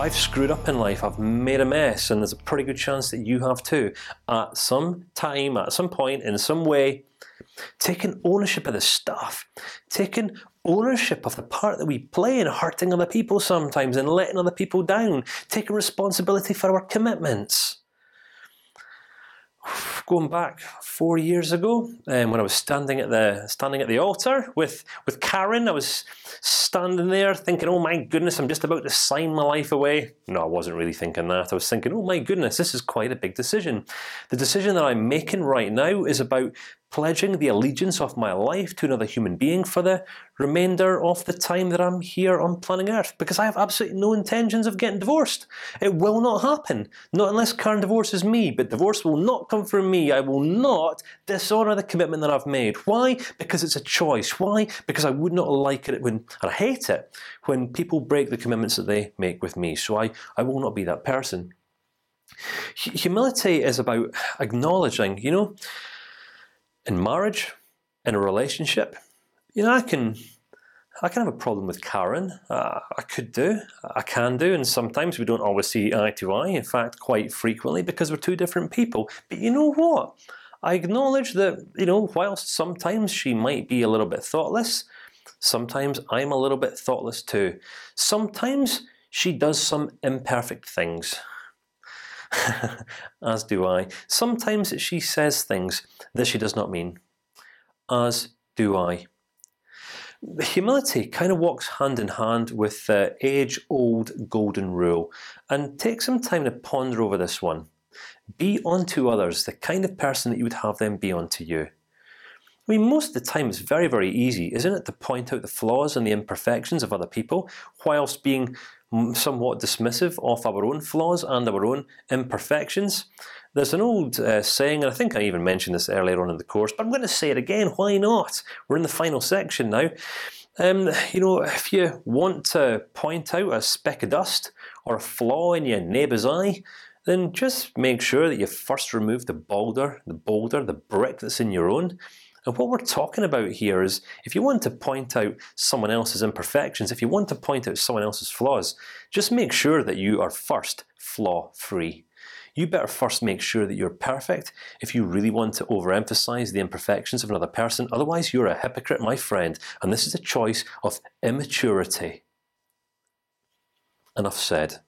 I've screwed up in life. I've made a mess, and there's a pretty good chance that you have too. At some time, at some point, in some way, taking ownership of the stuff, taking ownership of the part that we play in hurting other people sometimes and letting other people down, taking responsibility for our commitments. Going back four years ago, um, when I was standing at the standing at the altar with with Karen, I was standing there thinking, "Oh my goodness, I'm just about to sign my life away." No, I wasn't really thinking that. I was thinking, "Oh my goodness, this is quite a big decision. The decision that I'm making right now is about pledging the allegiance of my life to another human being for the remainder of the time that I'm here on planet Earth, because I have absolutely no intentions of getting divorced. It will not happen, not unless Karen divorces me. But divorce will not come from me. I will not dishonor the commitment that I've made. Why? Because it's a choice. Why? Because I would not like it when, I hate it when people break the commitments that they make with me. So I, I will not be that person. Humility is about acknowledging, you know, in marriage, in a relationship, you know, I can, I can have a problem with Karen. Uh, I could do, I can do, and sometimes we don't always see eye to eye. In fact, quite frequently because we're two different people. But you know what? I acknowledge that you know, whilst sometimes she might be a little bit thoughtless, sometimes I'm a little bit thoughtless too. Sometimes she does some imperfect things. as do I. Sometimes she says things that she does not mean, as do I. Humility kind of walks hand in hand with the age-old golden rule, and take some time to ponder over this one. Be unto others the kind of person that you would have them be unto you. I mean, most of the time it's very, very easy, isn't it, to point out the flaws and the imperfections of other people, whilst being somewhat dismissive of our own flaws and our own imperfections. There's an old uh, saying, and I think I even mentioned this earlier on in the course, but I'm going to say it again. Why not? We're in the final section now. Um, you know, if you want to point out a speck of dust or a flaw in your neighbour's eye, then just make sure that you first remove the boulder, the boulder, the brick that's in your own, and what we're talking about here is, if you want to point out someone else's imperfections, if you want to point out someone else's flaws, just make sure that you are first flaw-free. You better first make sure that you're perfect if you really want to overemphasize the imperfections of another person. Otherwise, you're a hypocrite, my friend, and this is a choice of immaturity. Enough said.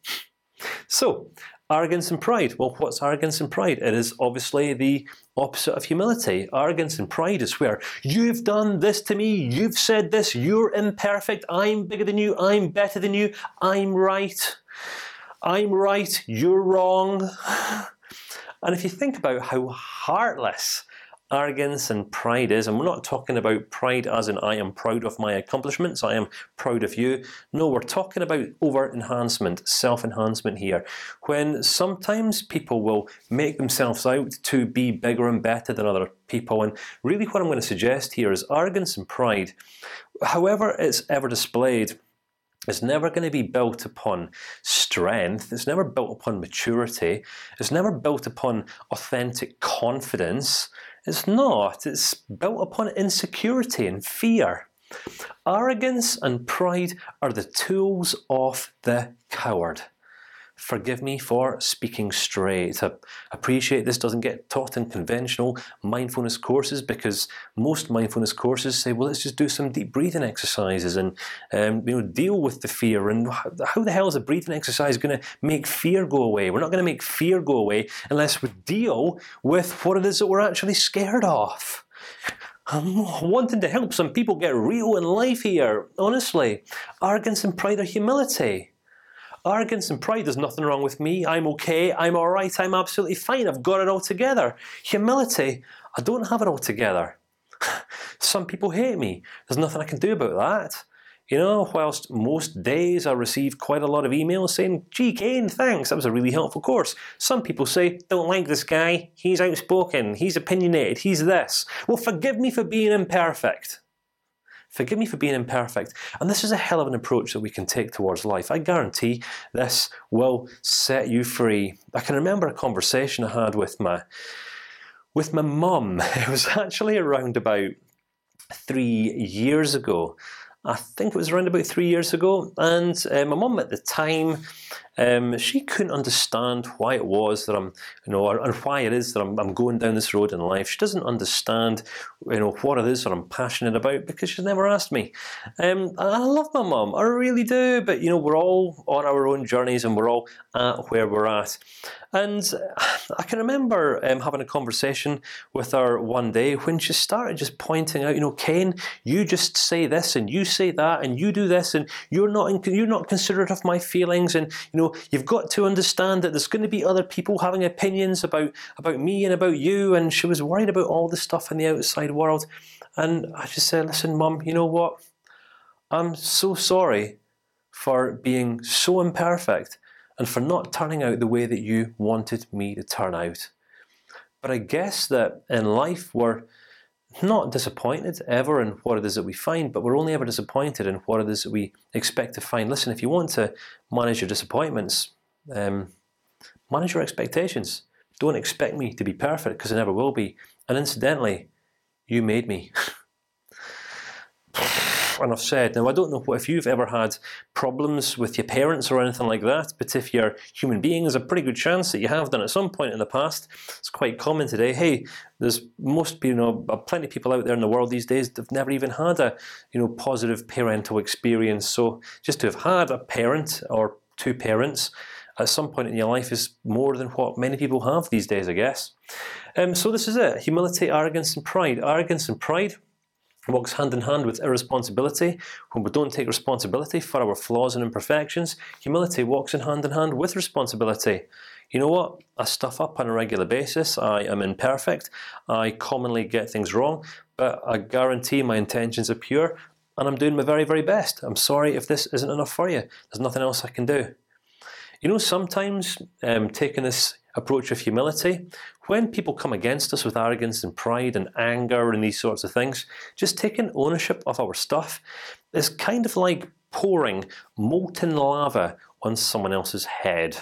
So, Arrogance and pride. Well, what's arrogance and pride? It is obviously the opposite of humility. Arrogance and pride is where you've done this to me, you've said this, you're imperfect, I'm bigger than you, I'm better than you, I'm right, I'm right, you're wrong. And if you think about how heartless arrogance and pride is, and we're not talking about pride as in I am proud of my accomplishments, I am proud of you. No, we're talking about over enhancement, self enhancement here. When sometimes people will make themselves out to be bigger and better than other people, and really what I'm going to suggest here is arrogance and pride, however it's ever displayed. It's never going to be built upon strength. It's never built upon maturity. It's never built upon authentic confidence. It's not. It's built upon insecurity and fear. Arrogance and pride are the tools of the coward. Forgive me for speaking straight. I appreciate this doesn't get taught in conventional mindfulness courses because most mindfulness courses say, "Well, let's just do some deep breathing exercises and um, you know deal with the fear." And how the hell is a breathing exercise going to make fear go away? We're not going to make fear go away unless we deal with what it is that we're actually scared of. I'm wanting to help some people get real in life here. Honestly, arrogance and pride are humility. Arrogance and pride. There's nothing wrong with me. I'm okay. I'm all right. I'm absolutely fine. I've got it all together. Humility. I don't have it all together. Some people hate me. There's nothing I can do about that. You know, whilst most days I receive quite a lot of emails saying, "Gee, Kane, thanks. That was a really helpful course." Some people say, "Don't like this guy. He's outspoken. He's opinionated. He's this." Well, forgive me for being imperfect. Forgive me for being imperfect. And this is a hell of an approach that we can take towards life. I guarantee this will set you free. I can remember a conversation I had with my with my mum. It was actually around about three years ago. I think it was around about three years ago, and uh, my mum at the time Um, she couldn't understand why it was that I'm, you know, and why it is that I'm, I'm, going down this road in life. She doesn't understand, you know, what it is that I'm passionate about because she's never asked me. Um, I love my mum, I really do. But you know, we're all on our own journeys, and we're all at where we're at. And I can remember um, having a conversation with her one day when she started just pointing out, you know, Ken, you just say this and you say that and you do this and you're not you're not considerate of my feelings and you know you've got to understand that there's going to be other people having opinions about about me and about you. And she was worried about all the stuff in the outside world. And I just said, listen, mum, you know what? I'm so sorry for being so imperfect and for not turning out the way that you wanted me to turn out. But I guess that in life we're not disappointed ever in what it is that we find, but we're only ever disappointed in what it is that we expect to find. Listen, if you want to manage your disappointments, um, manage your expectations. Don't expect me to be perfect because I never will be. And incidentally, you made me. enough said. Now I don't know if you've ever had problems with your parents or anything like that, but if you're human being, there's a pretty good chance that you have done at some point in the past. It's quite common today. Hey, there's most you know plenty of people out there in the world these days that've never even had a you know positive parental experience. So just to have had a parent or two parents at some point in your life is more than what many people have these days, I guess. Um, so this is it: humility, arrogance, and pride. Arrogance and pride walks hand in hand with irresponsibility. When we don't take responsibility for our flaws and imperfections, humility walks in hand in hand with responsibility. You know what? I stuff up on a regular basis. I am imperfect. I commonly get things wrong, but I guarantee my intentions are pure, and I'm doing my very, very best. I'm sorry if this isn't enough for you. There's nothing else I can do. You know, sometimes um, taking this approach of humility, when people come against us with arrogance and pride and anger and these sorts of things, just taking ownership of our stuff is kind of like pouring molten lava on someone else's head,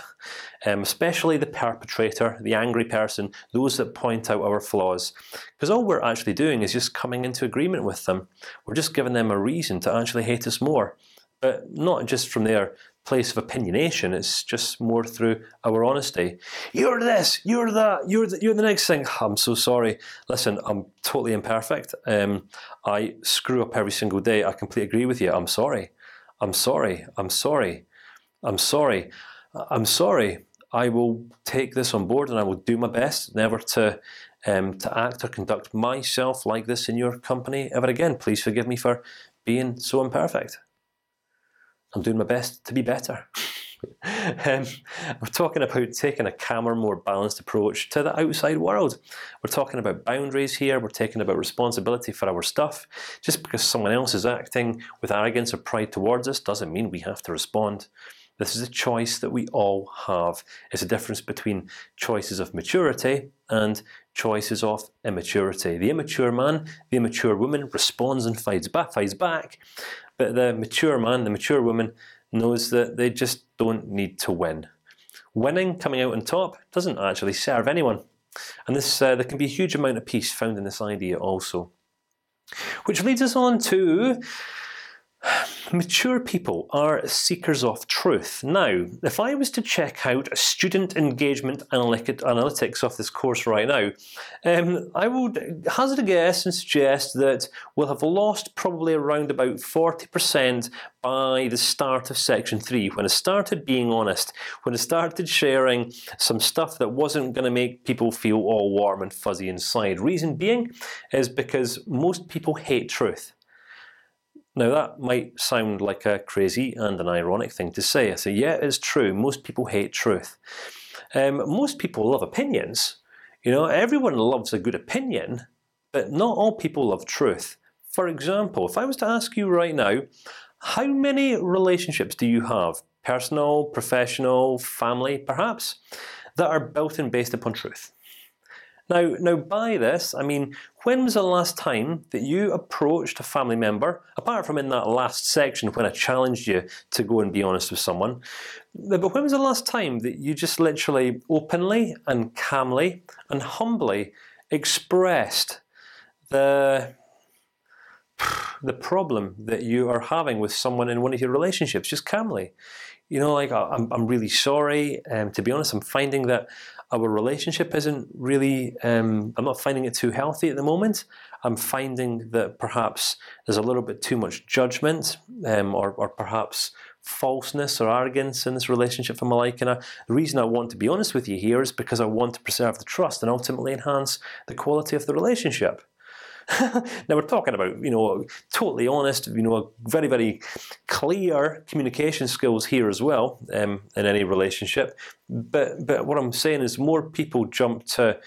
um, especially the perpetrator, the angry person, those that point out our flaws, because all we're actually doing is just coming into agreement with them. We're just giving them a reason to actually hate us more, but not just from their place of opinionation. It's just more through our honesty. You're this. You're that. You're the, you're the next thing. I'm so sorry. Listen, I'm totally imperfect. Um, I screw up every single day. I completely agree with you. I'm sorry. I'm sorry. I'm sorry. I'm sorry. I'm sorry. I will take this on board and I will do my best never to um, to act or conduct myself like this in your company ever again. Please forgive me for being so imperfect. I'm doing my best to be better. um, we're talking about taking a calmer, more balanced approach to the outside world. We're talking about boundaries here. We're talking about responsibility for our stuff. Just because someone else is acting with arrogance or pride towards us doesn't mean we have to respond. This is a choice that we all have. It's a difference between choices of maturity and choices of immaturity. The immature man, the immature woman responds and fights back, fights back, but the mature man, the mature woman, knows that they just don't need to win. Winning, coming out on top, doesn't actually serve anyone, and this uh, there can be a huge amount of peace found in this idea also. Which leads us on to Mature people are seekers of truth. Now, if I was to check out student engagement analytics of this course right now, um, I would hazard a guess and suggest that we'll have lost probably around about 40% by the start of section three, when I started being honest, when I started sharing some stuff that wasn't going to make people feel all warm and fuzzy inside. Reason being is because most people hate truth. Now that might sound like a crazy and an ironic thing to say. I say, yeah, it's true. Most people hate truth. Um, most people love opinions. You know, everyone loves a good opinion, but not all people love truth. For example, if I was to ask you right now, how many relationships do you have, personal, professional, family, perhaps, that are built and based upon truth? Now, now by this I mean when was the last time that you approached a family member, apart from in that last section when I challenged you to go and be honest with someone? But when was the last time that you just literally openly and calmly and humbly expressed the the problem that you are having with someone in one of your relationships, just calmly. You know, like I'm, I'm really sorry. Um, to be honest, I'm finding that our relationship isn't really. Um, I'm not finding it too healthy at the moment. I'm finding that perhaps there's a little bit too much judgment, um, or, or perhaps falseness or arrogance in this relationship for I, the reason I want to be honest with you here is because I want to preserve the trust and ultimately enhance the quality of the relationship. now we're talking about you know totally honest, you know, very very clear communication skills here as well um, in any relationship. But but what I'm saying is more people jump to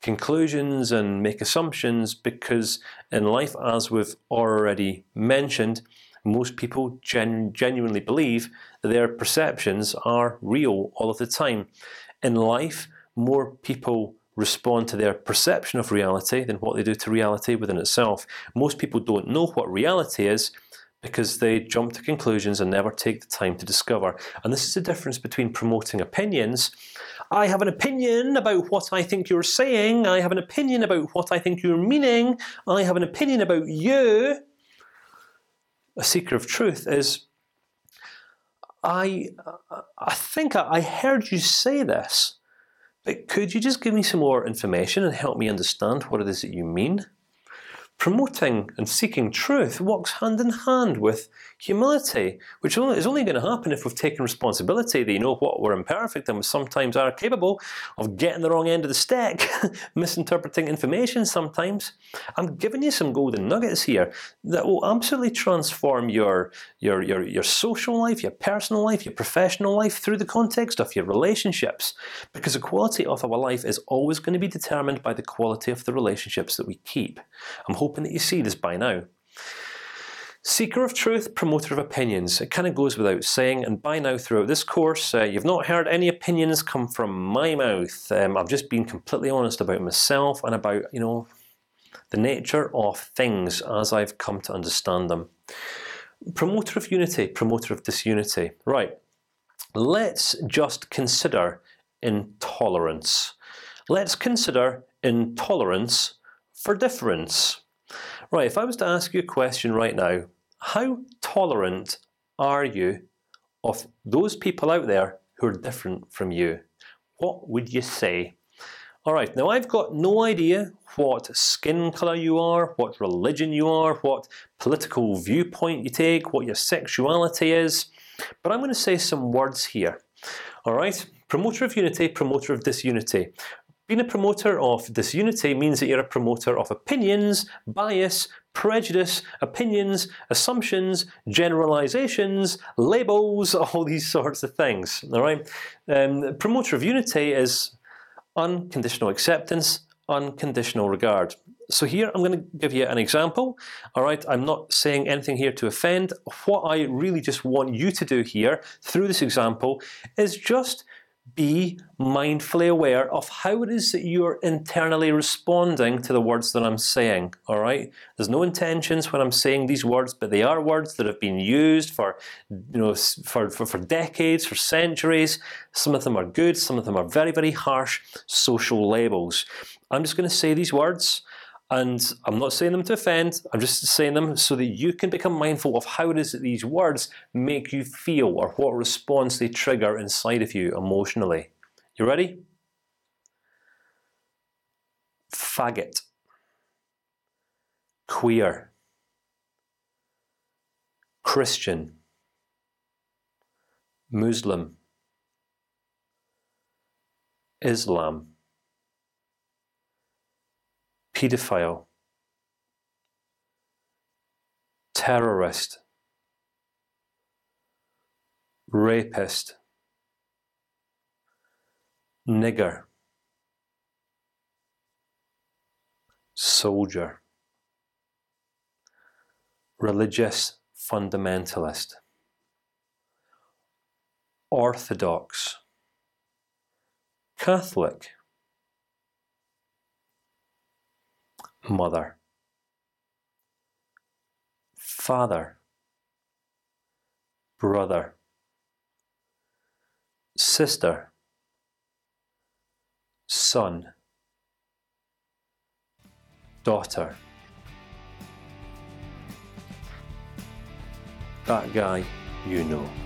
conclusions and make assumptions because in life, as we've already mentioned, most people gen genuinely believe that their perceptions are real all of the time. In life, more people respond to their perception of reality than what they do to reality within itself. Most people don't know what reality is because they jump to conclusions and never take the time to discover. And this is the difference between promoting opinions. I have an opinion about what I think you're saying. I have an opinion about what I think you're meaning. I have an opinion about you a seeker of truth is I I think I heard you say this, but could you just give me some more information and help me understand what it is that you mean? promoting and seeking truth walks hand in hand with humility, which is only going to happen if we've taken responsibility. That you know what we're imperfect and we sometimes are capable of getting the wrong end of the stick, misinterpreting information. Sometimes I'm giving you some golden nuggets here that will absolutely transform your your your your social life, your personal life, your professional life through the context of your relationships. Because the quality of our life is always going to be determined by the quality of the relationships that we keep. I'm hoping that you see this by now. Seeker of truth, promoter of opinions. It kind of goes without saying. And by now, throughout this course, uh, you've not heard any opinions come from my mouth. Um, I've just been completely honest about myself and about you know the nature of things as I've come to understand them. Promoter of unity, promoter of disunity. Right. Let's just consider intolerance. Let's consider intolerance for difference. Right. If I was to ask you a question right now, how tolerant are you of those people out there who are different from you? What would you say? All right. Now I've got no idea what skin color you are, what religion you are, what political viewpoint you take, what your sexuality is, but I'm going to say some words here. All right. Promoter of unity, promoter of disunity. Being a promoter of disunity means that you're a promoter of opinions, bias, prejudice, opinions, assumptions, generalizations, labels, all these sorts of things. All right. Um, promoter of unity is unconditional acceptance, unconditional regard. So here I'm going to give you an example. All right, I'm not saying anything here to offend. What I really just want you to do here through this example is just be mindfully aware of how it is that you are internally responding to the words that I'm saying. All right, there's no intentions when I'm saying these words, but they are words that have been used for, you know, for for, for decades, for centuries. Some of them are good, some of them are very very harsh social labels. I'm just going to say these words. And I'm not saying them to offend. I'm just saying them so that you can become mindful of how it is that these words make you feel, or what response they trigger inside of you emotionally. You ready? Faggot. Queer. Christian. Muslim. Islam pedophile, terrorist, rapist, nigger, soldier, religious fundamentalist, orthodox, Catholic, mother, father, brother, sister, son, daughter, that guy you know.